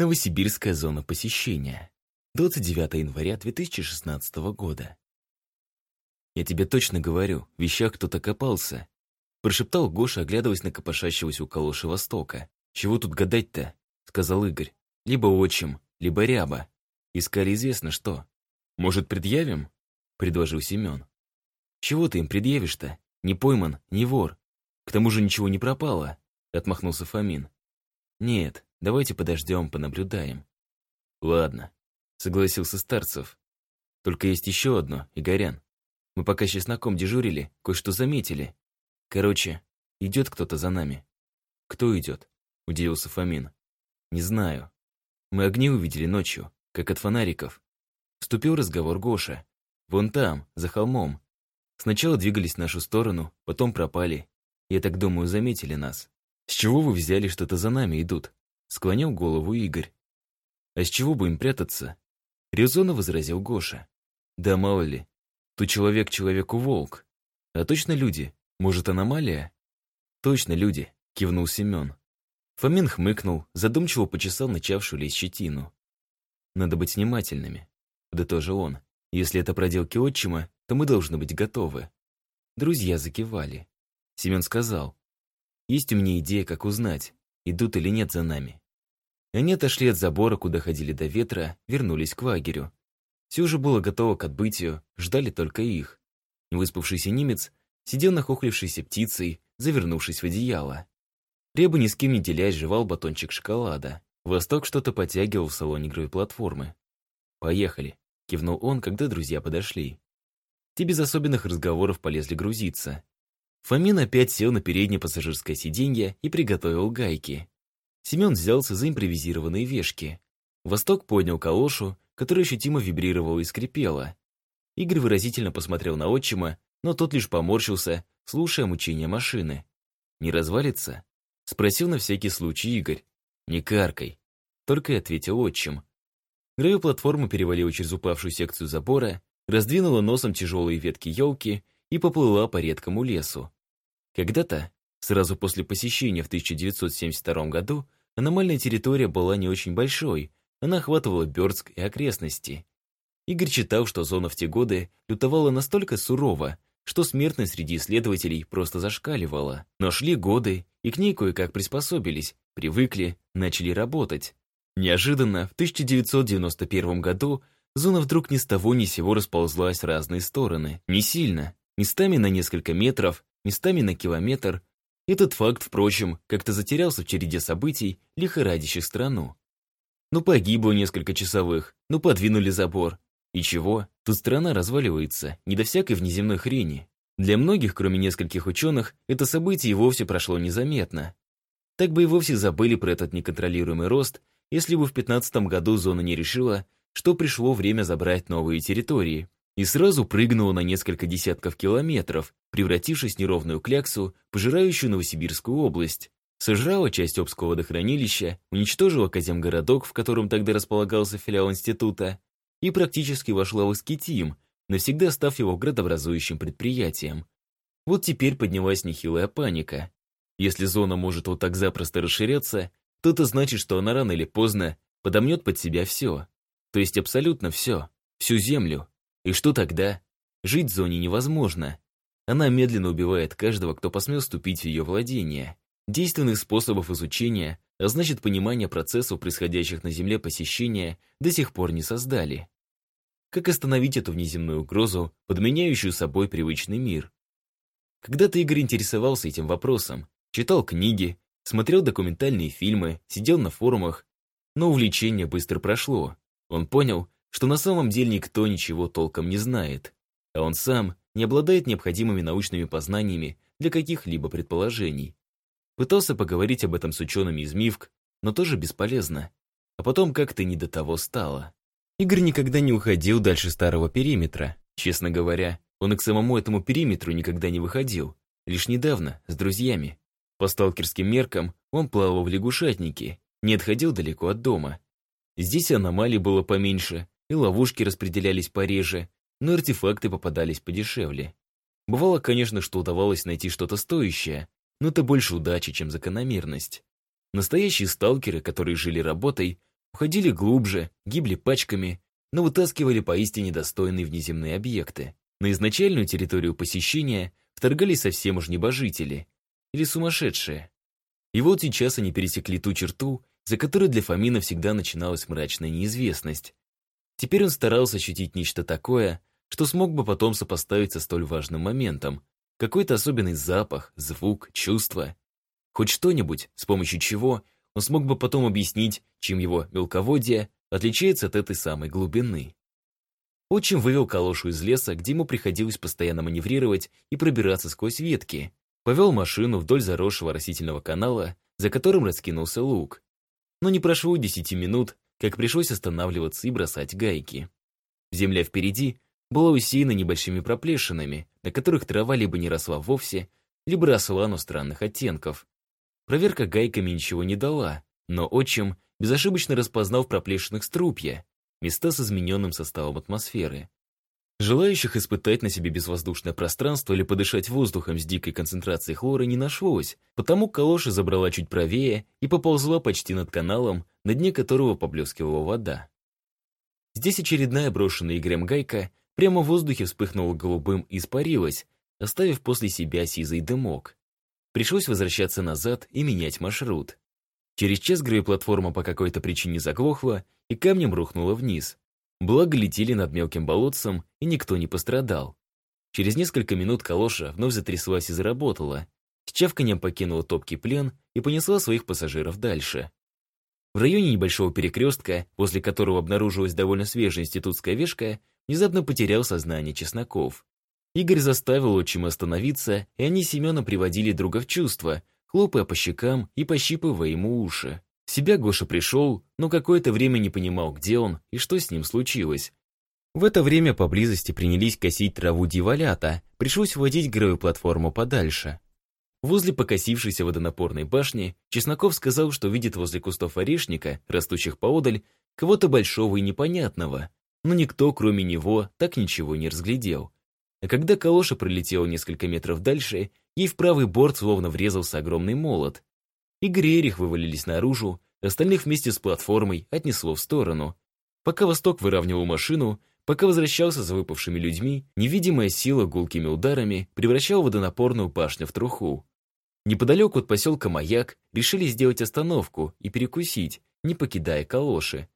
Новосибирская зона посещения. 29 января 2016 года. «Я тебе точно говорю, в вещах кто-то копался», прошептал Гоша, оглядываясь на копошащегося у калоши Востока. «Чего тут гадать-то?» сказал Игорь. «Либо отчим, либо ряба. Искали известно что. Может, предъявим?» предложил Семен. «Чего ты им предъявишь-то? Не пойман, не вор. К тому же ничего не пропало», отмахнулся Фомин. «Нет, давайте подождем, понаблюдаем». «Ладно», согласился Старцев. «Только есть еще одно, Игорян. Мы пока с чесноком дежурили, кое-что заметили. Короче, идет кто-то за нами». «Кто идет?» – удивился Фомин. «Не знаю. Мы огни увидели ночью, как от фонариков. Вступил разговор Гоша. Вон там, за холмом. Сначала двигались в нашу сторону, потом пропали. Я так думаю, заметили нас. С чего вы взяли, что это за нами идут? Склонял голову Игорь. А с чего бы им прятаться? Резонно возразил Гоша. Да мало ли. Тут человек человеку волк. А точно люди? Может, аномалия? Точно люди, кивнул Семен. Фомин хмыкнул, задумчиво почесал начавшую лезть щетину. Надо быть внимательными, подытожил он. Если это проделки отчима, то мы должны быть готовы. Друзья закивали. Семен сказал, есть у меня идея, как узнать, идут или нет за нами. Они отошли от забора, куда ходили до ветра, вернулись к лагерю. Все уже было готово к отбытию, ждали только их. Невыспавшийся немец сидел нахохлившейся птицей, завернувшись в одеяло. Реба ни с кем не делясь жевал батончик шоколада. Восток что-то подтягивал в салоне игровой платформы. «Поехали», — кивнул он, когда друзья подошли. Те без особенных разговоров полезли грузиться. Фомин опять сел на переднее пассажирское сиденье и приготовил гайки. Семен взялся за импровизированные вешки. Восток поднял калошу, которая ощутимо вибрировала и скрипела. Игорь выразительно посмотрел на отчима, но тот лишь поморщился, слушая мучения машины. «Не развалится?» — спросил на всякий случай Игорь. «Не каркай», — только и ответил отчим. Граю платформу перевалила через упавшую секцию забора, раздвинула носом тяжелые ветки елки и поплыла по редкому лесу. Когда-то Сразу после посещения в 1972 году аномальная территория была не очень большой, она охватывала Бёрдск и окрестности. Игорь читал, что зона в те годы лютовала настолько сурово, что смертность среди исследователей просто зашкаливала. Но шли годы, и к ней кое-как приспособились, привыкли, начали работать. Неожиданно, в 1991 году зона вдруг ни с того ни сего расползлась в разные стороны. Не сильно, местами на несколько метров, местами на километр, этот факт, впрочем, как-то затерялся в череде событий, лихорадящих страну. Ну погибло несколько часовых, ну подвинули забор. И чего? Тут страна разваливается, не до всякой внеземной хрени. Для многих, кроме нескольких ученых, это событие вовсе прошло незаметно. Так бы и вовсе забыли про этот неконтролируемый рост, если бы в 15 году зона не решила, что пришло время забрать новые территории, и сразу прыгнула на несколько десятков километров, превратившись в неровную кляксу, пожирающую Новосибирскую область. Сожрала часть Обского водохранилища, уничтожила Каземгородок, в котором тогда располагался филиал института, и практически вошла в Искитим, навсегда став его градообразующим предприятием. Вот теперь поднялась нехилая паника. Если зона может вот так запросто расширяться, то это значит, что она рано или поздно подомнет под себя все. То есть абсолютно все. Всю землю. И что тогда? Жить в зоне невозможно. Она медленно убивает каждого, кто посмел вступить в ее владение. Действенных способов изучения, а значит понимания процессов, происходящих на Земле посещения, до сих пор не создали. Как остановить эту внеземную угрозу, подменяющую собой привычный мир? Когда-то Игорь интересовался этим вопросом, читал книги, смотрел документальные фильмы, сидел на форумах, но увлечение быстро прошло. Он понял, что на самом деле никто ничего толком не знает, а он сам не обладает необходимыми научными познаниями для каких-либо предположений. Пытался поговорить об этом с учеными из МИФК, но тоже бесполезно. А потом как-то не до того стало. Игорь никогда не уходил дальше старого периметра. Честно говоря, он и к самому этому периметру никогда не выходил. Лишь недавно, с друзьями. По сталкерским меркам он плавал в лягушатнике, не отходил далеко от дома. Здесь аномалий было поменьше, и ловушки распределялись пореже, но артефакты попадались подешевле. Бывало, конечно, что удавалось найти что-то стоящее, но это больше удачи, чем закономерность. Настоящие сталкеры, которые жили работой, уходили глубже, гибли пачками, но вытаскивали поистине достойные внеземные объекты. На изначальную территорию посещения вторгались совсем уж небожители или сумасшедшие. И вот сейчас они пересекли ту черту, за которой для Фомина всегда начиналась мрачная неизвестность. Теперь он старался ощутить нечто такое, что смог бы потом сопоставить со столь важным моментом. Какой-то особенный запах, звук, чувство. Хоть что-нибудь, с помощью чего он смог бы потом объяснить, чем его мелководье отличается от этой самой глубины. Отчим вывел калошу из леса, где ему приходилось постоянно маневрировать и пробираться сквозь ветки. Повел машину вдоль заросшего растительного канала, за которым раскинулся луг. Но не прошло десяти минут, как пришлось останавливаться и бросать гайки. Земля впереди была усеяна небольшими проплешинами, на которых трава либо не росла вовсе, либо росла, но странных оттенков. Проверка гайками ничего не дала, но отчим безошибочно распознал в проплешинах струпья, места с измененным составом атмосферы. Желающих испытать на себе безвоздушное пространство или подышать воздухом с дикой концентрацией хлора не нашлось, потому калоша забрала чуть правее и поползла почти над каналом, на дне которого поблескивала вода. Здесь очередная брошенная Игорем гайка прямо в воздухе вспыхнула голубым и испарилась, оставив после себя сизый дымок. Пришлось возвращаться назад и менять маршрут. Через час гравиплатформа по какой-то причине заглохла и камнем рухнула вниз. Благо летели над мелким болотцем, и никто не пострадал. Через несколько минут калоша вновь затряслась и заработала. С чавканием покинула топкий плен и понесла своих пассажиров дальше. В районе небольшого перекрестка, возле которого обнаружилась довольно свежая институтская вешка, внезапно потерял сознание Чесноков. Игорь заставил отчима остановиться, и они с Семеном приводили друга в чувство, хлопая по щекам и пощипывая ему уши. Себя Гоша пришел, но какое-то время не понимал, где он и что с ним случилось. В это время поблизости принялись косить траву диволята, пришлось вводить платформу подальше. Возле покосившейся водонапорной башни Чесноков сказал, что видит возле кустов орешника, растущих поодаль, кого-то большого и непонятного, но никто, кроме него, так ничего не разглядел. А когда калоша пролетела несколько метров дальше, ей в правый борт словно врезался огромный молот. И Эрих вывалились наружу, остальных вместе с платформой отнесло в сторону. Пока Восток выравнивал машину, пока возвращался за выпавшими людьми, невидимая сила гулкими ударами превращала водонапорную башню в труху. Неподалеку от поселка Маяк решили сделать остановку и перекусить, не покидая калоши.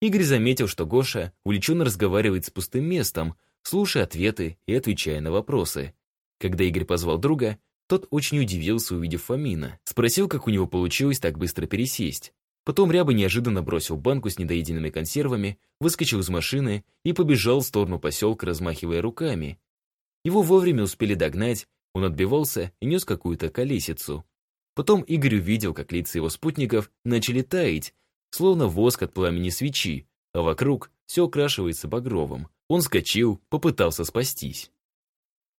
Игорь заметил, что Гоша увлеченно разговаривает с пустым местом, слушая ответы и отвечая на вопросы. Когда Игорь позвал друга, тот очень удивился, увидев Фомина. Спросил, как у него получилось так быстро пересесть. Потом Ряба неожиданно бросил банку с недоеденными консервами, выскочил из машины и побежал в сторону поселка, размахивая руками. Его вовремя успели догнать, он отбивался и нес какую-то колесицу. Потом Игорь увидел, как лица его спутников начали таять, словно воск от пламени свечи, а вокруг все окрашивается багровым. Он скочил, попытался спастись.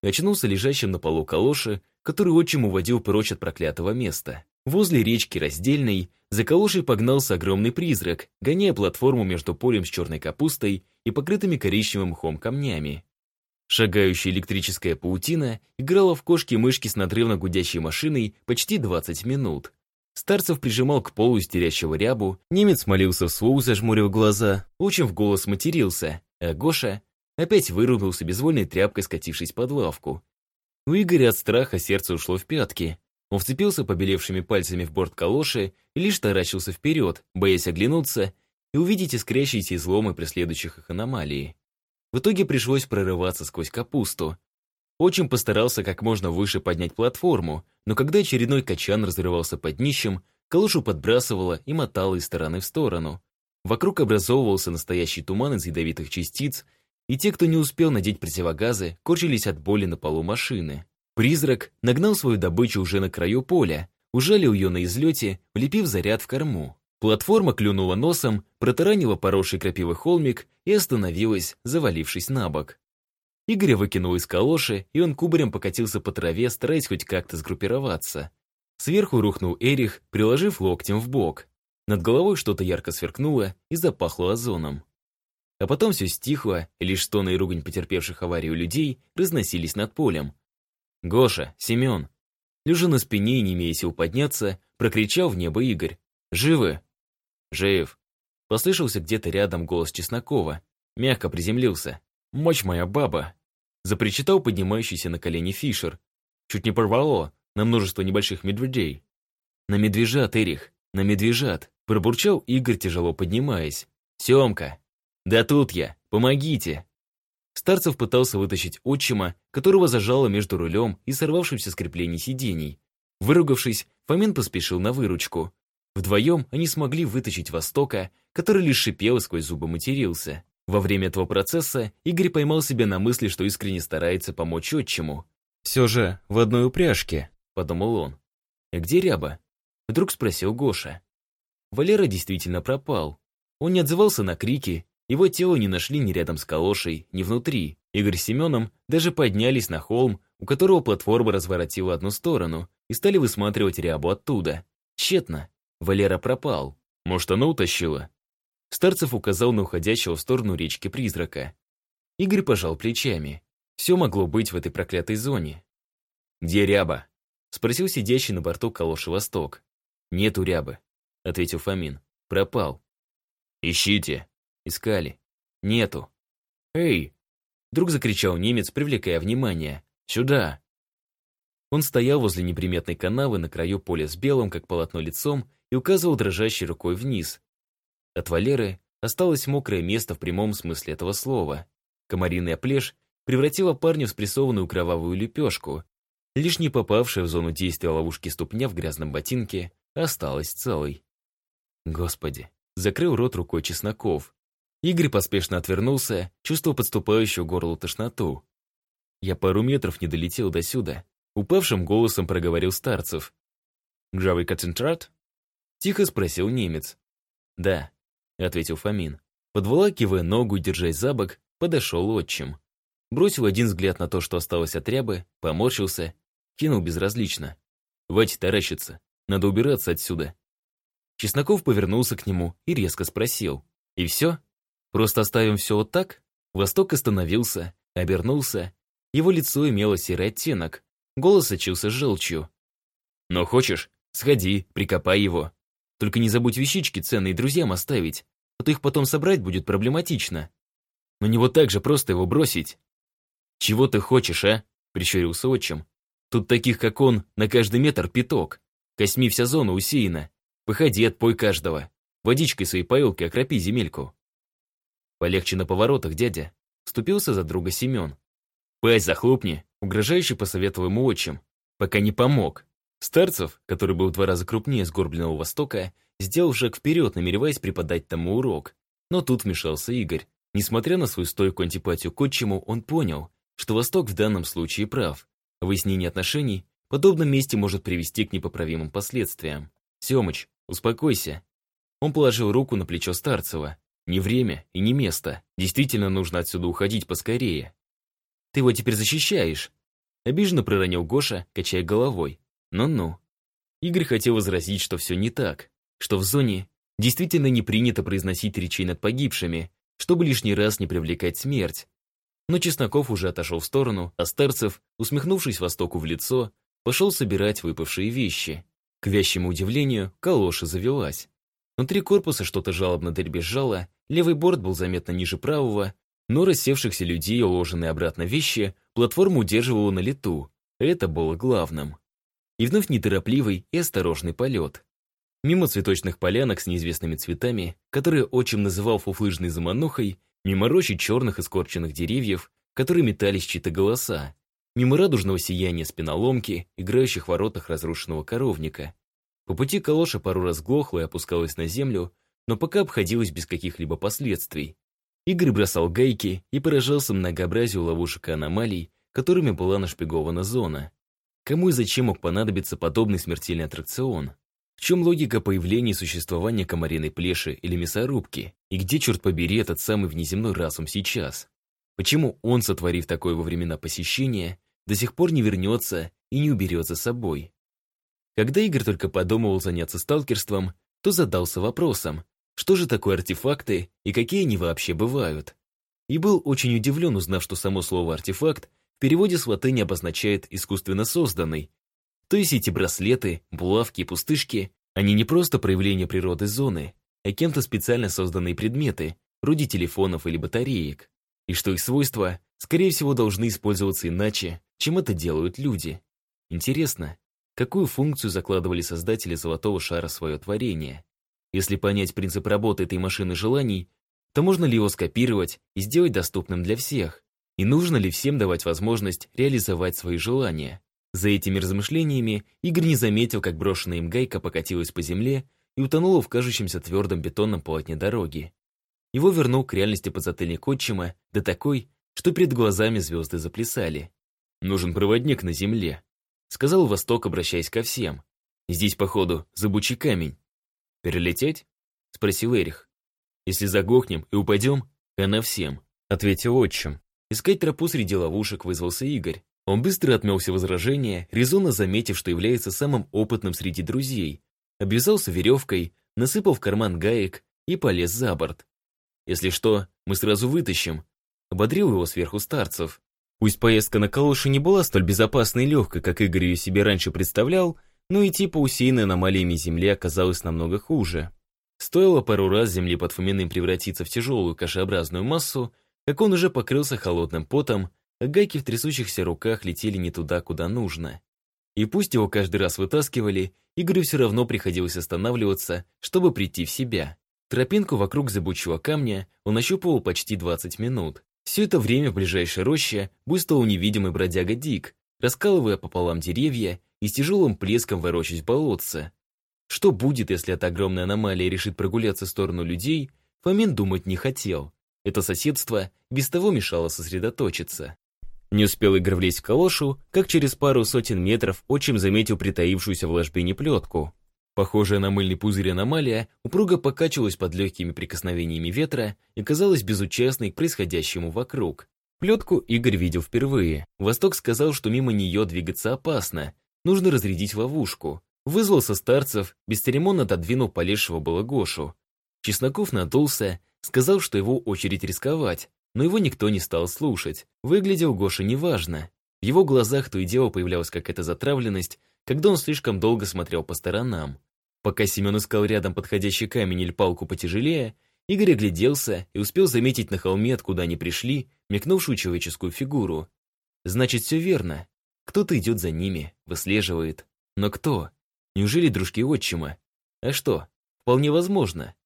Очнулся лежащим на полу калоши, который отчим уводил прочь от проклятого места. Возле речки Раздельной за калошей погнался огромный призрак, гоняя платформу между полем с черной капустой и покрытыми коричневым мхом камнями. Шагающая электрическая паутина играла в кошки-мышки с надрывно гудящей машиной почти 20 минут. Старцев прижимал к полу истерящего рябу, немец молился вслух, зажмурив глаза, очень в голос матерился, а Гоша опять вырубился безвольной тряпкой, скатившись под лавку. У Игоря от страха сердце ушло в пятки. Он вцепился побелевшими пальцами в борт калоши и лишь таращился вперед, боясь оглянуться и увидеть искрящиеся изломы преследующих их аномалии. В итоге пришлось прорываться сквозь капусту. Очень постарался как можно выше поднять платформу, но когда очередной качан разрывался под днищем, калошу подбрасывало и мотало из стороны в сторону. Вокруг образовывался настоящий туман из ядовитых частиц, и те, кто не успел надеть противогазы, корчились от боли на полу машины. Призрак нагнал свою добычу уже на краю поля, ужалил ее на излете, влепив заряд в корму. Платформа клюнула носом, протаранила поросший крапивый холмик и остановилась, завалившись на бок. Игоря выкинул из калоши, и он кубарем покатился по траве, стараясь хоть как-то сгруппироваться. Сверху рухнул Эрих, приложив локтем в бок. Над головой что-то ярко сверкнуло и запахло озоном. А потом все стихло, лишь стоны и ругань потерпевших аварию людей разносились над полем. «Гоша, Семен!» Лежа на спине и не имея сил подняться, прокричал в небо Игорь. «Живы?» «Жив!» Послышался где-то рядом голос Чеснокова. Мягко приземлился. «Мочь моя баба!» Запричитал поднимающийся на колени Фишер. Чуть не порвало на множество небольших медведей. «На медвежат, Эрих, на медвежат!» Пробурчал Игорь, тяжело поднимаясь. «Семка! Да тут я! Помогите!» Старцев пытался вытащить отчима, которого зажало между рулем и сорвавшимся с креплений сидений. Выругавшись, Фомин поспешил на выручку. Вдвоем они смогли вытащить Востока, который лишь шипел и сквозь зубы матерился. Во время этого процесса Игорь поймал себя на мысли, что искренне старается помочь отчиму. «Все же в одной упряжке», — подумал он. «И где Ряба?» — вдруг спросил Гоша. Валера действительно пропал. Он не отзывался на крики, его тело не нашли ни рядом с калошей, ни внутри. Игорь с Семеном даже поднялись на холм, у которого платформа разворотила одну сторону, и стали высматривать Рябу оттуда. Тщетно. Валера пропал. Может, она утащила? Старцев указал на уходящего в сторону речки призрака. Игорь пожал плечами. Все могло быть в этой проклятой зоне. «Где Ряба?» — спросил сидящий на борту Калоши Восток. «Нету Рябы», — ответил Фомин. «Пропал». «Ищите». Искали. «Нету». «Эй!» — вдруг закричал немец, привлекая внимание. «Сюда!» Он стоял возле неприметной канавы на краю поля с белым, как полотно лицом, и указывал дрожащей рукой вниз. От Валеры осталось мокрое место в прямом смысле этого слова. Комариная плешь превратила парня в спрессованную кровавую лепешку. Лишь не попавшая в зону действия ловушки ступня в грязном ботинке осталась целой. Господи, закрыл рот рукой Чесноков. Игорь поспешно отвернулся, чувствуя подступающую горлу тошноту. Я пару метров не долетел до сюда. Упавшим голосом проговорил Старцев. «Гжавый концентрат?» Тихо спросил немец. «Да», — ответил Фомин. Подволакивая ногу и держась за бок, подошел отчим. Бросил один взгляд на то, что осталось от рябы, поморщился, кинул безразлично. «Вать таращится, надо убираться отсюда». Чесноков повернулся к нему и резко спросил. «И все? Просто оставим все вот так?» Восток остановился, обернулся. Его лицо имело серый оттенок, голос сочился желчью. «Но хочешь, сходи, прикопай его. Только не забудь вещички ценные друзьям оставить, а то их потом собрать будет проблематично. Но не вот так же просто его бросить. «Чего ты хочешь, а?» — прищурился отчим. «Тут таких, как он, на каждый метр пяток. Косьми вся зона усеяна. Выходи, отпой каждого. Водичкой своей поилки окропи земельку». «Полегче на поворотах, дядя», — вступился за друга Семен. «Пасть захлопни», — угрожающе посоветовал ему отчим. «Пока не помог. Старцев, который был в два раза крупнее сгорбленного Востока, сделал шаг вперед, намереваясь преподать тому урок. Но тут вмешался Игорь. Несмотря на свою стойкую антипатию к отчиму, он понял, что Восток в данном случае прав. Выяснение отношений в подобном месте может привести к непоправимым последствиям. «Семыч, успокойся». Он положил руку на плечо Старцева. «Не время и не место. Действительно нужно отсюда уходить поскорее». «Ты его теперь защищаешь?» Обиженно проронил Гоша, качая головой. Ну-ну. Игорь хотел возразить, что все не так, что в зоне действительно не принято произносить речей над погибшими, чтобы лишний раз не привлекать смерть. Но Чесноков уже отошел в сторону, а Старцев, усмехнувшись Востоку в лицо, пошел собирать выпавшие вещи. К вящему удивлению, калоша завелась. Внутри корпуса что-то жалобно дребезжало, левый борт был заметно ниже правого, но рассевшихся людей уложенные обратно вещи платформа удерживала на лету. Это было главным. И вновь неторопливый и осторожный полет. Мимо цветочных полянок с неизвестными цветами, которые отчим называл фуфлыжной заманухой, мимо рощи черных и скорченных деревьев, которые метались чьи-то голоса, мимо радужного сияния спиноломки, играющих в воротах разрушенного коровника. По пути калоша пару раз глохла и опускалась на землю, но пока обходилась без каких-либо последствий. Игорь бросал гайки и поражался многообразию ловушек и аномалий, которыми была нашпигована зона. Кому и зачем мог понадобиться подобный смертельный аттракцион? В чем логика появления и существования комариной плеши или мясорубки? И где, черт побери, этот самый внеземной разум сейчас? Почему он, сотворив такое во времена посещения, до сих пор не вернется и не уберет за собой? Когда Игорь только подумывал заняться сталкерством, то задался вопросом, что же такое артефакты и какие они вообще бывают? И был очень удивлен, узнав, что само слово «артефакт» переводе с латыни обозначает «искусственно созданный». То есть эти браслеты, булавки и пустышки, они не просто проявление природы зоны, а кем-то специально созданные предметы, вроде телефонов или батареек, и что их свойства, скорее всего, должны использоваться иначе, чем это делают люди. Интересно, какую функцию закладывали создатели золотого шара в свое творение? Если понять принцип работы этой машины желаний, то можно ли его скопировать и сделать доступным для всех? И нужно ли всем давать возможность реализовать свои желания? За этими размышлениями Игорь не заметил, как брошенная им гайка покатилась по земле и утонула в кажущемся твердом бетонном полотне дороги. Его вернул к реальности подзатыльник отчима, да такой, что перед глазами звезды заплясали. «Нужен проводник на земле», — сказал Восток, обращаясь ко всем. «Здесь, походу, зыбучий камень». «Перелететь?» — спросил Эрих. «Если заглохнем и упадем, она всем», — ответил отчим. Искать тропу среди ловушек вызвался Игорь. Он быстро отмел все возражения, резонно заметив, что является самым опытным среди друзей. Обвязался веревкой, насыпал в карман гаек и полез за борт. «Если что, мы сразу вытащим», — ободрил его сверху старцев. Пусть поездка на Калоши не была столь безопасной и легкой, как Игорь ее себе раньше представлял, но идти по усеянной аномалиями земли оказалось намного хуже. Стоило пару раз земли под Фоминым превратиться в тяжелую кашеобразную массу, как он уже покрылся холодным потом, а гайки в трясущихся руках летели не туда, куда нужно. И пусть его каждый раз вытаскивали, Игорю все равно приходилось останавливаться, чтобы прийти в себя. Тропинку вокруг зыбучего камня он ощупывал почти 20 минут. Все это время в ближайшей роще буйствовал невидимый бродяга Дик, раскалывая пополам деревья и с тяжелым плеском ворочаясь болотце. Что будет, если эта огромная аномалия решит прогуляться в сторону людей, Фомин думать не хотел. Это соседство без того мешало сосредоточиться. Не успел Игорь влезть в калошу, как через пару сотен метров отчим заметил притаившуюся в ложбине плетку. Похожая на мыльный пузырь аномалия упруго покачивалась под легкими прикосновениями ветра и казалась безучастной к происходящему вокруг. Плетку Игорь видел впервые. Восток сказал, что мимо нее двигаться опасно, нужно разрядить ловушку. Вызвал со старцев, бесцеремонно отодвинул полезшего было Гошу. Чесноков надулся, сказал, что его очередь рисковать, но его никто не стал слушать. Выглядел Гоша неважно. В его глазах то и дело появлялась какая-то затравленность, когда он слишком долго смотрел по сторонам. Пока Семен искал рядом подходящий камень или палку потяжелее, Игорь огляделся и успел заметить на холме, откуда они пришли, мелькнувшую человеческую фигуру. Значит, все верно. Кто-то идет за ними, выслеживает. Но кто? Неужели дружки отчима? А что? Вполне возможно.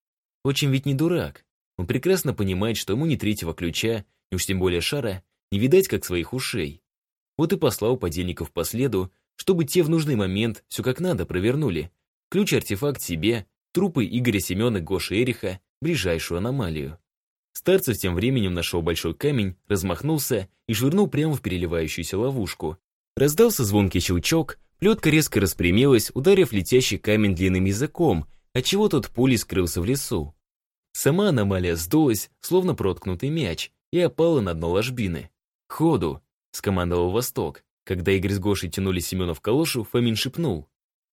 Отчим ведь не дурак. Он прекрасно понимает, что ему ни третьего ключа, ни уж тем более шара, не видать как своих ушей. Вот и послал подельников по следу, чтобы те в нужный момент все как надо провернули. Ключ-артефакт себе, трупы Игоря Семена, Гоши Эриха, ближайшую аномалию. Старцев тем временем нашел большой камень, размахнулся и швырнул прямо в переливающуюся ловушку. Раздался звонкий щелчок, плетка резко распрямилась, ударив летящий камень длинным языком, отчего тот пулей скрылся в лесу. Сама аномалия сдулась, словно проткнутый мяч, и опала на дно ложбины. «Ходу!» — скомандовал Восток. Когда Игорь с Гошей тянули Семена в калошу, Фомин шепнул.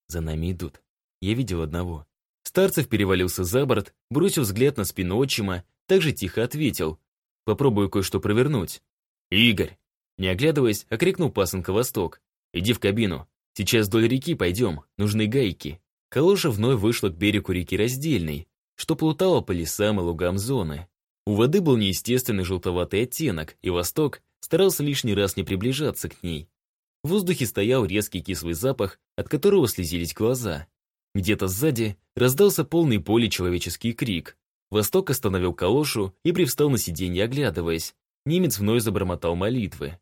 «За нами идут. Я видел одного». Старцев перевалился за борт, бросил взгляд на спину отчима, также тихо ответил. «Попробую кое-что провернуть». «Игорь!» Не оглядываясь, окрикнул пасынка Восток. «Иди в кабину. Сейчас вдоль реки пойдем. Нужны гайки». Калоша вновь вышла к берегу реки Раздельной, что плутало по лесам и лугам зоны. У воды был неестественный желтоватый оттенок, и Восток старался лишний раз не приближаться к ней. В воздухе стоял резкий кислый запах, от которого слезились глаза. Где-то сзади раздался полный поли человеческий крик. Восток остановил калошу и привстал на сиденье, оглядываясь. Немец вновь забормотал молитвы.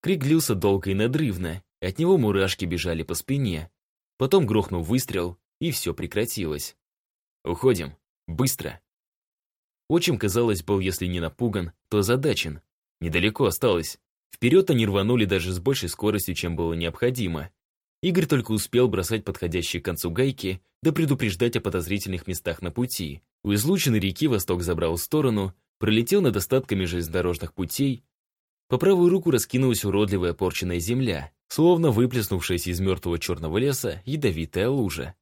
Крик длился долго и надрывно, от него мурашки бежали по спине. Потом грохнул выстрел, и все прекратилось. «Уходим!» Быстро. Отчим, казалось, был, если не напуган, то озадачен. Недалеко осталось. Вперед они рванули даже с большей скоростью, чем было необходимо. Игорь только успел бросать подходящие к концу гайки, да предупреждать о подозрительных местах на пути. У излученной реки Восток забрал сторону, пролетел над остатками железнодорожных путей. По правую руку раскинулась уродливая порченная земля, словно выплеснувшаяся из мертвого черного леса ядовитая лужа.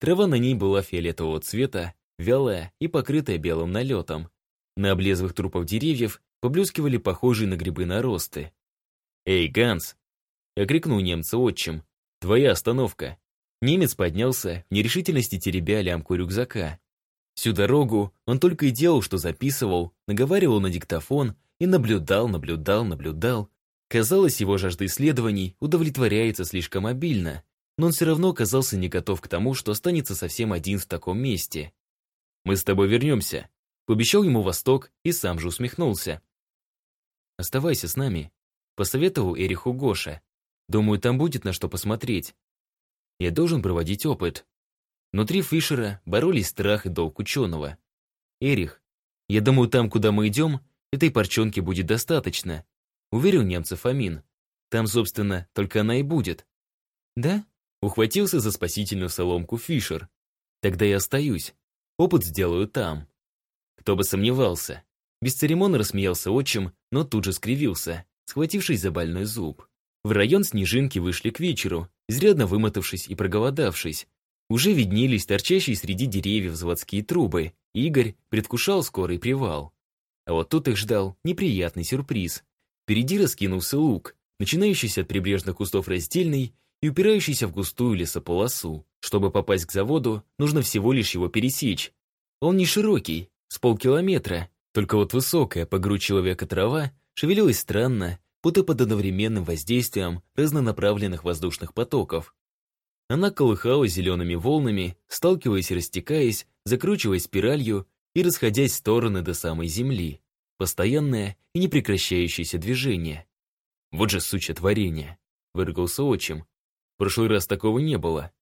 Трава на ней была фиолетового цвета, вялая и покрытая белым налетом. На облезвых трупах деревьев поблескивали похожие на грибы наросты. «Эй, Ганс!» — окрикнул немца отчим. «Твоя остановка!» Немец поднялся, в нерешительности теребя лямку рюкзака. Всю дорогу он только и делал, что записывал, наговаривал на диктофон и наблюдал, наблюдал, наблюдал. Казалось, его жажда исследований удовлетворяется слишком обильно, но он все равно оказался не готов к тому, что останется совсем один в таком месте. «Мы с тобой вернемся», — пообещал ему Восток и сам же усмехнулся. «Оставайся с нами», — посоветовал Эриху Гоша. «Думаю, там будет на что посмотреть. Я должен проводить опыт». Внутри Фишера боролись страх и долг ученого. «Эрих, я думаю, там, куда мы идем, этой парчонки будет достаточно», — уверил немцев Амин. «Там, собственно, только она и будет». «Да?» — ухватился за спасительную соломку Фишер. «Тогда я остаюсь. Опыт сделаю там». Кто бы сомневался. Бесцеремонно рассмеялся отчим, но тут же скривился, схватившись за больной зуб. В район снежинки вышли к вечеру, изрядно вымотавшись и проголодавшись. Уже виднелись торчащие среди деревьев заводские трубы. Игорь предвкушал скорый привал. А вот тут их ждал неприятный сюрприз. Впереди раскинулся луг, начинающийся от прибрежных кустов раздельный и упирающийся в густую лесополосу. Чтобы попасть к заводу, нужно всего лишь его пересечь. Он не широкий, с полкилометра, только вот высокая по грудь человека трава шевелилась странно, будто под одновременным воздействием разнонаправленных воздушных потоков. Она колыхалась зелеными волнами, сталкиваясь и растекаясь, закручиваясь спиралью и расходясь в стороны до самой земли. Постоянное и непрекращающееся движение. «Вот же сучье творение!» — выругался отчим. «В прошлый раз такого не было».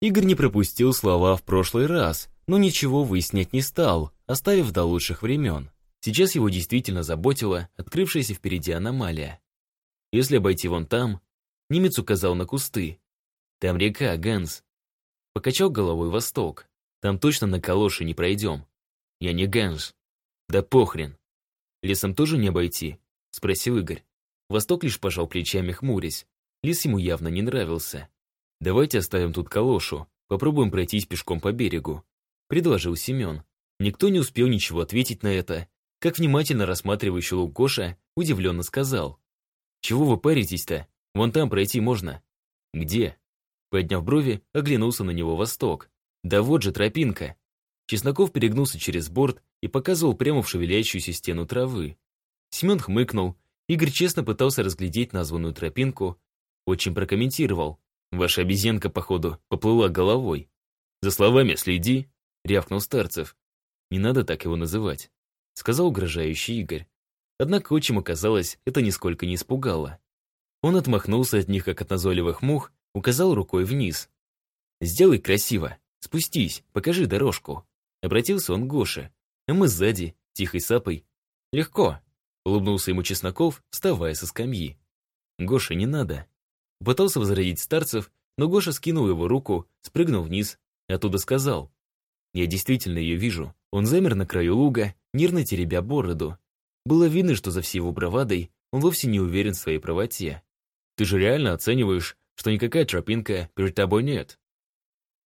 Игорь не пропустил слова «в прошлый раз», но ничего выяснять не стал, оставив до лучших времен. Сейчас его действительно заботила открывшаяся впереди аномалия. Если обойти вон там, немец указал на кусты, там река, Гэнс. Покачал головой восток. Там точно на калоши не пройдем. Я не Гэнс. Да похрен. Лесом тоже не обойти? Спросил Игорь. Восток лишь пожал плечами, хмурясь. Лес ему явно не нравился. Давайте оставим тут калошу. Попробуем пройтись пешком по берегу. Предложил Семен. Никто не успел ничего ответить на это, как внимательно рассматривающий лук Гоша удивленно сказал. «Чего вы паритесь-то? Вон там пройти можно». «Где?» Подняв брови, оглянулся на него восток. Да вот же тропинка. Чесноков перегнулся через борт и показывал прямо в шевелящуюся стену травы. Семен хмыкнул. Игорь честно пытался разглядеть названную тропинку. Очень прокомментировал. Ваша обезьянка, походу, поплыла головой. За словами следи, рявкнул Старцев. Не надо так его называть, сказал угрожающий Игорь. Однако отчим оказалось, это нисколько не испугало. Он отмахнулся от них, как от назойливых мух, Указал рукой вниз. «Сделай красиво. Спустись, покажи дорожку». Обратился он к Гоше. А мы сзади, тихой сапой. «Легко», — улыбнулся ему Чесноков, вставая со скамьи. «Гоша, не надо». Пытался возродить старцев, но Гоша скинул его руку, спрыгнул вниз, оттуда сказал. «Я действительно ее вижу». Он замер на краю луга, нервно теребя бороду. Было видно, что за всей его бравадой он вовсе не уверен в своей правоте. «Ты же реально оцениваешь, что никакая тропинка перед тобой нет.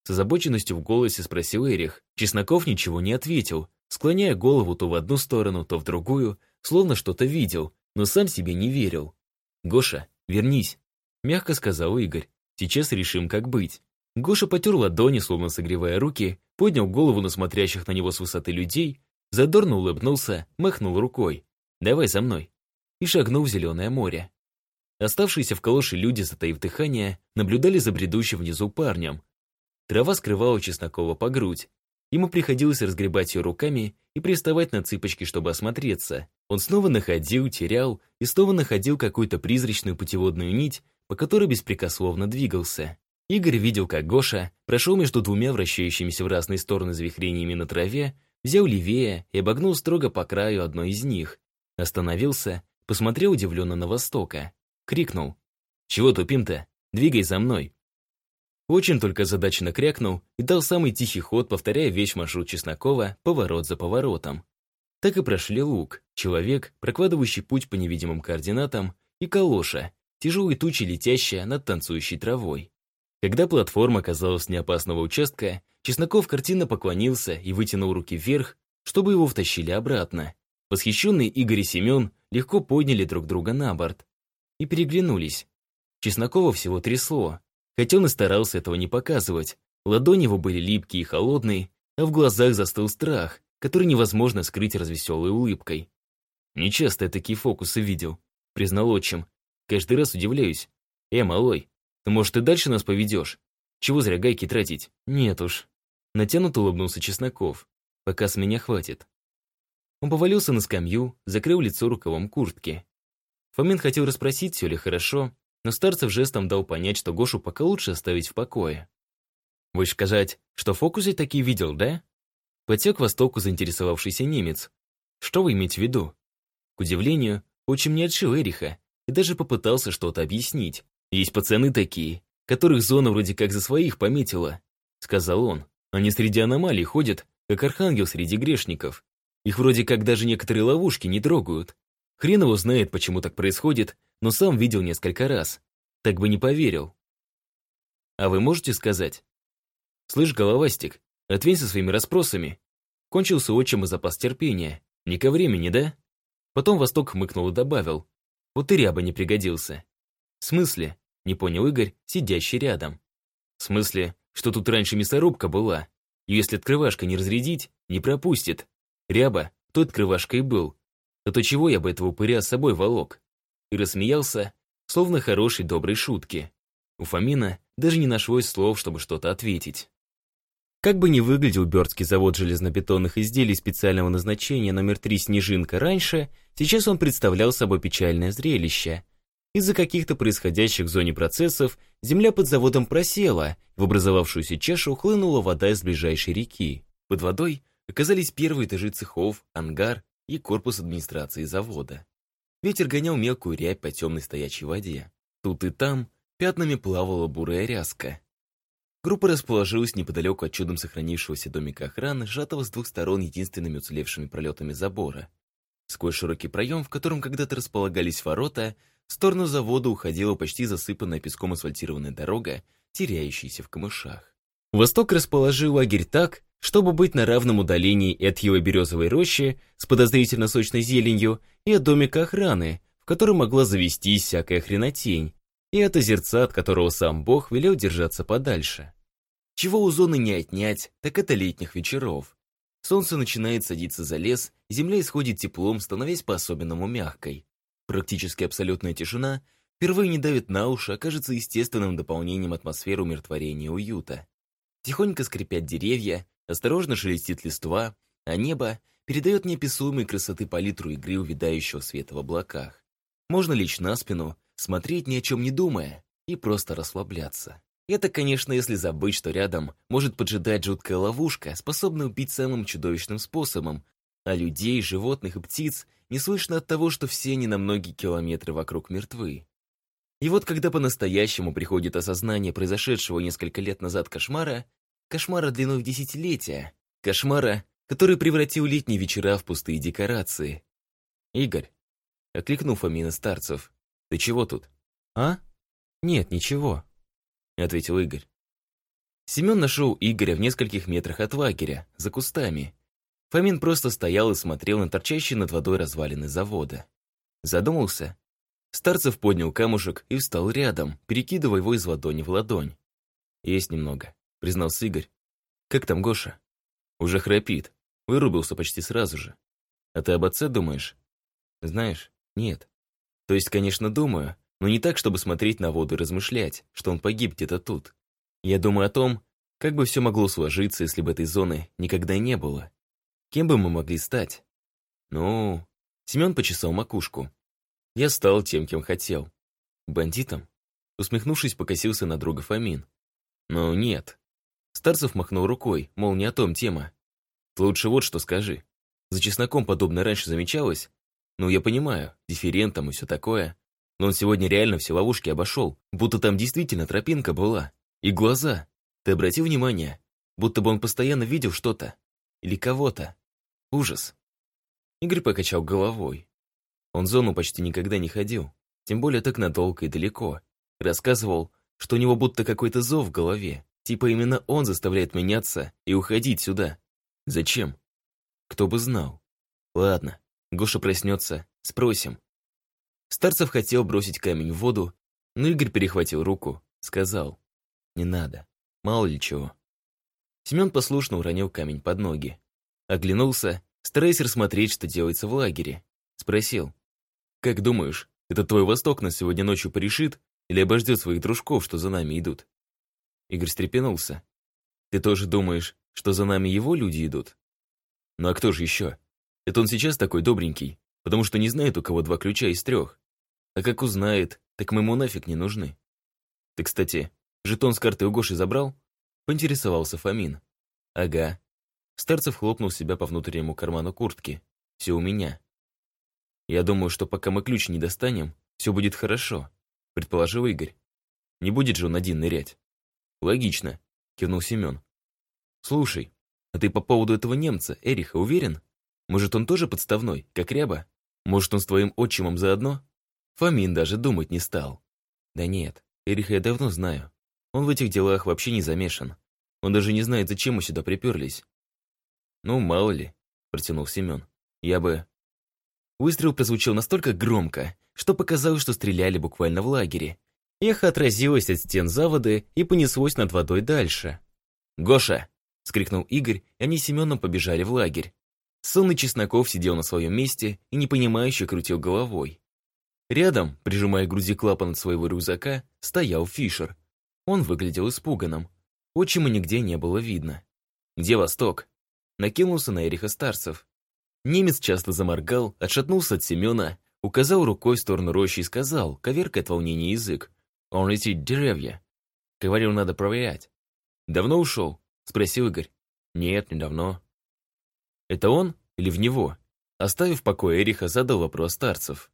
С озабоченностью в голосе спросил Эрих. Чесноков ничего не ответил, склоняя голову то в одну сторону, то в другую, словно что-то видел, но сам себе не верил. «Гоша, вернись», — мягко сказал Игорь. «Сейчас решим, как быть». Гоша потер ладони, словно согревая руки, поднял голову на смотрящих на него с высоты людей, задорно улыбнулся, махнул рукой. «Давай за мной». И шагнул в зеленое море. Оставшиеся в калоше люди, затаив дыхание, наблюдали за бредущим внизу парнем. Трава скрывала Чеснокова по грудь. Ему приходилось разгребать ее руками и приставать на цыпочки, чтобы осмотреться. Он снова находил, терял и снова находил какую-то призрачную путеводную нить, по которой беспрекословно двигался. Игорь видел, как Гоша прошел между двумя вращающимися в разные стороны завихрениями на траве, взял левее и обогнул строго по краю одной из них. Остановился, посмотрел удивленно на востока крикнул. «Чего тупим-то? Двигай за мной!» Очень только задачно крякнул и дал самый тихий ход, повторяя весь маршрут Чеснокова поворот за поворотом. Так и прошли лук, человек, прокладывающий путь по невидимым координатам, и калоша, тяжелой тучей летящая над танцующей травой. Когда платформа оказалась неопасного участка, Чесноков картинно поклонился и вытянул руки вверх, чтобы его втащили обратно. Восхищенные Игорь и Семен легко подняли друг друга на борт, и переглянулись. Чеснокова всего трясло, хотя он и старался этого не показывать. Ладони его были липкие и холодные, а в глазах застыл страх, который невозможно скрыть развеселой улыбкой. «Нечасто я такие фокусы видел», — признал отчим. «Каждый раз удивляюсь. Э, малой, ты, может, и дальше нас поведешь? Чего зря гайки тратить? Нет уж». Натянуто улыбнулся Чесноков. «Пока с меня хватит». Он повалился на скамью, закрыл лицо рукавом куртки. Фомин хотел расспросить, все ли хорошо, но Старцев жестом дал понять, что Гошу пока лучше оставить в покое. «Вы сказать, что фокусы такие видел, да?» Потек востоку заинтересовавшийся немец. «Что вы имеете в виду?» К удивлению, отчим не отшил Эриха и даже попытался что-то объяснить. «Есть пацаны такие, которых зона вроде как за своих пометила», — сказал он. «Они среди аномалий ходят, как архангел среди грешников. Их вроде как даже некоторые ловушки не трогают. Хрен его знает, почему так происходит, но сам видел несколько раз. Так бы не поверил. А вы можете сказать? Слышь, головастик, отвень со своими расспросами. Кончился отчим и запас терпения. Не ко времени, да? Потом Восток хмыкнул и добавил. Вот и ряба не пригодился. В смысле? Не понял Игорь, сидящий рядом. В смысле, что тут раньше мясорубка была. И если открывашка не разрядить, не пропустит. Ряба, тот открывашка и был. А то чего я бы этого упыря с собой волок? И рассмеялся, словно хорошей доброй шутки. У Фомина даже не нашлось слов, чтобы что-то ответить. Как бы ни выглядел Бёрдский завод железнобетонных изделий специального назначения номер 3 «Снежинка» раньше, сейчас он представлял собой печальное зрелище. Из-за каких-то происходящих в зоне процессов земля под заводом просела, в образовавшуюся чашу хлынула вода из ближайшей реки. Под водой оказались первые этажи цехов, ангар и корпус администрации завода. Ветер гонял мелкую рябь по темной стоячей воде. Тут и там пятнами плавала бурая ряска. Группа расположилась неподалеку от чудом сохранившегося домика охраны, сжатого с двух сторон единственными уцелевшими пролетами забора. Сквозь широкий проем, в котором когда-то располагались ворота, в сторону завода уходила почти засыпанная песком асфальтированная дорога, теряющаяся в камышах. Восток расположил лагерь так, чтобы быть на равном удалении от его березовой рощи с подозрительно сочной зеленью и от домика охраны, в котором могла завестись всякая хренотень, и от озерца, от которого сам Бог велел держаться подальше. Чего у зоны не отнять, так это летних вечеров. Солнце начинает садиться за лес, земля исходит теплом, становясь по-особенному мягкой. Практически абсолютная тишина впервые не давит на уши, окажется естественным дополнением атмосферы умиротворения и уюта. Тихонько скрипят деревья, Осторожно шелестит листва, а небо передает неописуемой красоты палитру игры увядающего света в облаках. Можно лечь на спину, смотреть ни о чем не думая и просто расслабляться. Это, конечно, если забыть, что рядом может поджидать жуткая ловушка, способная убить самым чудовищным способом, а людей, животных и птиц не слышно от того, что все они на многие километры вокруг мертвы. И вот когда по-настоящему приходит осознание произошедшего несколько лет назад кошмара, Кошмара длиной в десятилетия. Кошмара, который превратил летние вечера в пустые декорации. «Игорь», — окликнул Фомина Старцев, — «ты чего тут?» «А? Нет, ничего», — ответил Игорь. Семен нашел Игоря в нескольких метрах от лагеря, за кустами. Фомин просто стоял и смотрел на торчащие над водой развалины завода. Задумался. Старцев поднял камушек и встал рядом, перекидывая его из ладони в ладонь. «Есть немного», признался Игорь. «Как там Гоша?» «Уже храпит. Вырубился почти сразу же. А ты об отце думаешь?» «Знаешь, нет. То есть, конечно, думаю, но не так, чтобы смотреть на воду и размышлять, что он погиб где-то тут. Я думаю о том, как бы все могло сложиться, если бы этой зоны никогда не было. Кем бы мы могли стать? Ну, Семен почесал макушку. Я стал тем, кем хотел. Бандитом? Усмехнувшись, покосился на друга Фомин. Ну, нет. Старцев махнул рукой, мол, не о том тема. лучше вот что скажи. За чесноком подобное раньше замечалось? Ну, я понимаю, дифферентом и все такое. Но он сегодня реально все ловушки обошел, будто там действительно тропинка была. И глаза. Ты обратил внимание? Будто бы он постоянно видел что-то. Или кого-то. Ужас. Игорь покачал головой. Он в зону почти никогда не ходил. Тем более так надолго и далеко. Рассказывал, что у него будто какой-то зов в голове. Типа именно он заставляет меняться и уходить сюда. Зачем? Кто бы знал. Ладно, Гоша проснется, спросим. Старцев хотел бросить камень в воду, но Игорь перехватил руку, сказал. Не надо, мало ли чего. Семен послушно уронил камень под ноги. Оглянулся, стараясь рассмотреть, что делается в лагере. Спросил. «Как думаешь, этот твой Восток нас сегодня ночью порешит или обождет своих дружков, что за нами идут?» Игорь стрепенулся. «Ты тоже думаешь, что за нами его люди идут?» «Ну а кто же еще? Это он сейчас такой добренький, потому что не знает, у кого два ключа из трех. А как узнает, так мы ему нафиг не нужны. Ты, кстати, жетон с карты у Гоши забрал?» Поинтересовался Фомин. «Ага». Старцев хлопнул себя по внутреннему карману куртки. «Все у меня». «Я думаю, что пока мы ключ не достанем, все будет хорошо», предположил Игорь. «Не будет же он один нырять». «Логично», кивнул Семен. «Слушай, а ты по поводу этого немца, Эриха, уверен? Может, он тоже подставной, как Ряба? Может, он с твоим отчимом заодно?» Фомин даже думать не стал. «Да нет, Эриха я давно знаю. Он в этих делах вообще не замешан. Он даже не знает, зачем мы сюда приперлись. Ну, мало ли, протянул Семен. Я бы... Выстрел прозвучал настолько громко, что показалось, что стреляли буквально в лагере. Эхо отразилось от стен завода и понеслось над водой дальше. «Гоша!» — скрикнул Игорь, и они с Семеном побежали в лагерь. Сонный Чесноков сидел на своем месте и непонимающе крутил головой. Рядом, прижимая к груди клапан от своего рюкзака, стоял Фишер. Он выглядел испуганным. Отчима нигде не было видно. «Где Восток?» Накинулся на Эриха Старцев. Немец часто заморгал, отшатнулся от Семена, указал рукой в сторону рощи и сказал, коверкая от волнения язык. «Он летит деревья». Говорил, надо проверять. «Давно ушел?» — спросил Игорь. «Нет, недавно». «Это он или в него?» Оставив в покое Эриха, задал вопрос старцев.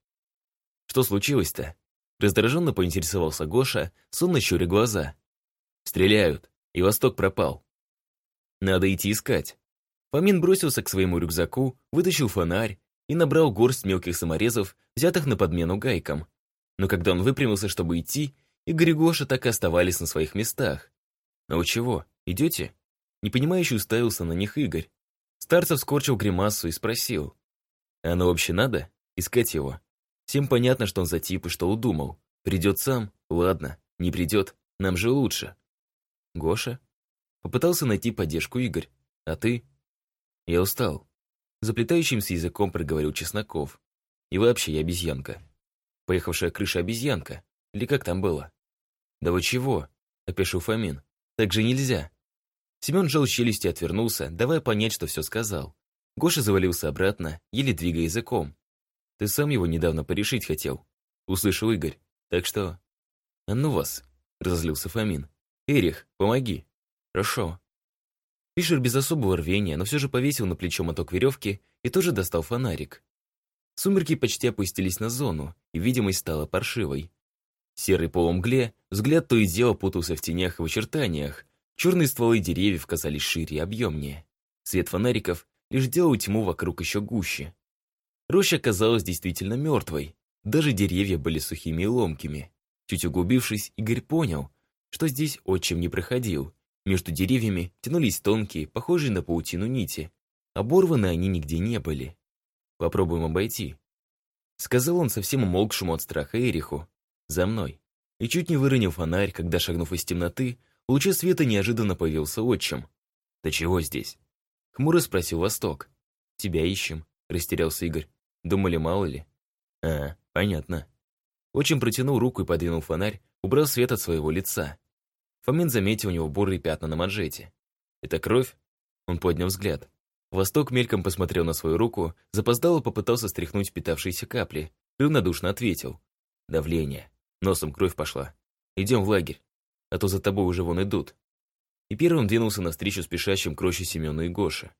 «Что случилось-то?» Раздраженно поинтересовался Гоша, сонно щуря глаза. «Стреляют, и Восток пропал. Надо идти искать». Фомин бросился к своему рюкзаку, вытащил фонарь и набрал горсть мелких саморезов, взятых на подмену гайкам. Но когда он выпрямился, чтобы идти, и Гоша так и оставались на своих местах. «А вы чего, идете?» Непонимающе уставился на них Игорь. Старцев скорчил гримасу и спросил. «А оно вообще надо? Искать его?» Всем понятно, что он за тип и что удумал. Придет сам? Ладно. Не придет? Нам же лучше. Гоша? Попытался найти поддержку Игорь. А ты? Я устал. Заплетающимся языком проговорил Чесноков. И вообще я обезьянка. Поехавшая крыша обезьянка. Или как там было? Да вы чего? Опешил Фомин. Так же нельзя. Семен сжал челюсти и отвернулся, давая понять, что все сказал. Гоша завалился обратно, еле двигая языком. Ты сам его недавно порешить хотел. Услышал Игорь. Так что... А ну вас, разозлился Фомин. Эрих, помоги. Хорошо. Фишер без особого рвения, но все же повесил на плечо моток веревки и тоже достал фонарик. Сумерки почти опустились на зону, и видимость стала паршивой. В серой полумгле взгляд то и дело путался в тенях и в очертаниях. Черные стволы деревьев казались шире и объемнее. Свет фонариков лишь делал тьму вокруг еще гуще. Роща казалась действительно мертвой. Даже деревья были сухими и ломкими. Чуть углубившись, Игорь понял, что здесь отчим не проходил. Между деревьями тянулись тонкие, похожие на паутину нити. Оборваны они нигде не были. «Попробуем обойти», — сказал он совсем умолкшему от страха Эриху. «За мной». И чуть не выронил фонарь, когда, шагнув из темноты, в луче света неожиданно появился отчим. «Ты чего здесь?» Хмуро спросил Восток. «Тебя ищем», — растерялся Игорь. Думали, мало ли. А, понятно. Очень протянул руку и подвинул фонарь, убрал свет от своего лица. Фомин заметил у него бурые пятна на манжете. «Это кровь?» Он поднял взгляд. Восток мельком посмотрел на свою руку, запоздало попытался стряхнуть питавшиеся капли. Равнодушно ответил. «Давление. Носом кровь пошла. Идем в лагерь, а то за тобой уже вон идут». И первым двинулся навстречу спешащим к роще Семену и Гоше.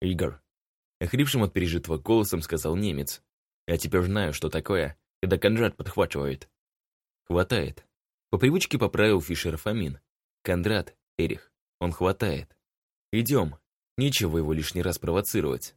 «Игорь, Охрипшим от пережитого голосом сказал немец. «Я теперь знаю, что такое, когда Кондрат подхватывает». «Хватает». По привычке поправил Фишер Фомин. «Кондрат, Эрих, он хватает. Идем. Нечего его лишний раз провоцировать».